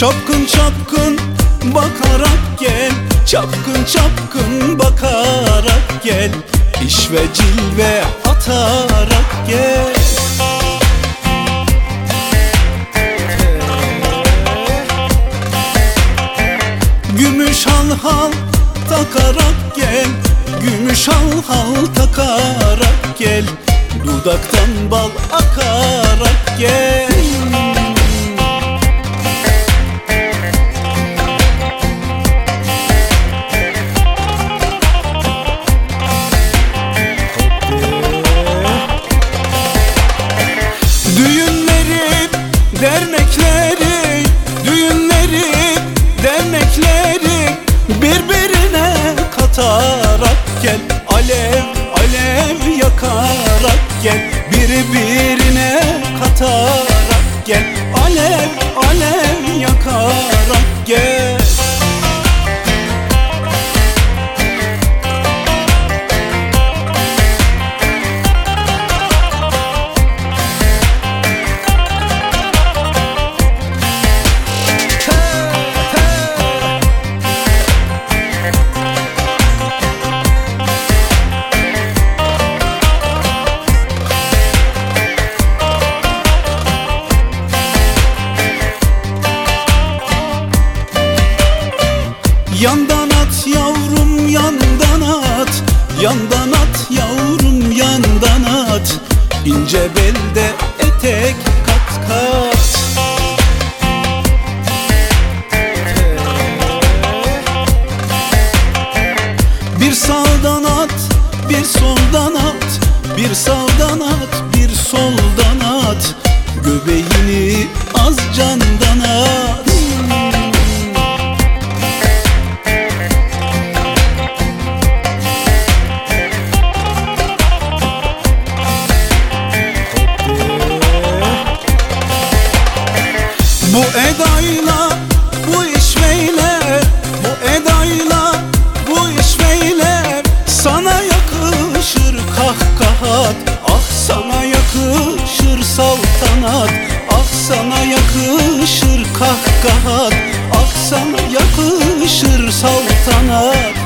Çapkın çapkın bakarak gel. Çapkın çapkın bakarak gel. İş ve cilve atarak gel. Gümüş hal hal takarak gel. Gümüş hal hal takarak gel. Dudaktan bal akarak dernekleri, düğünleri, dernekleri birbirine katarak gel. Alev, alev yakarak gel. Birbirine katarak gel. Alev, alev yakarak gel Yandan at yavrum yandan at. Yandan at yavrum yandan at. İnce belde etek kat kat. Bir sağdan at bir soldan at. Bir sağdan at bir soldan at. Göbeğini az candan at yakışır saltanat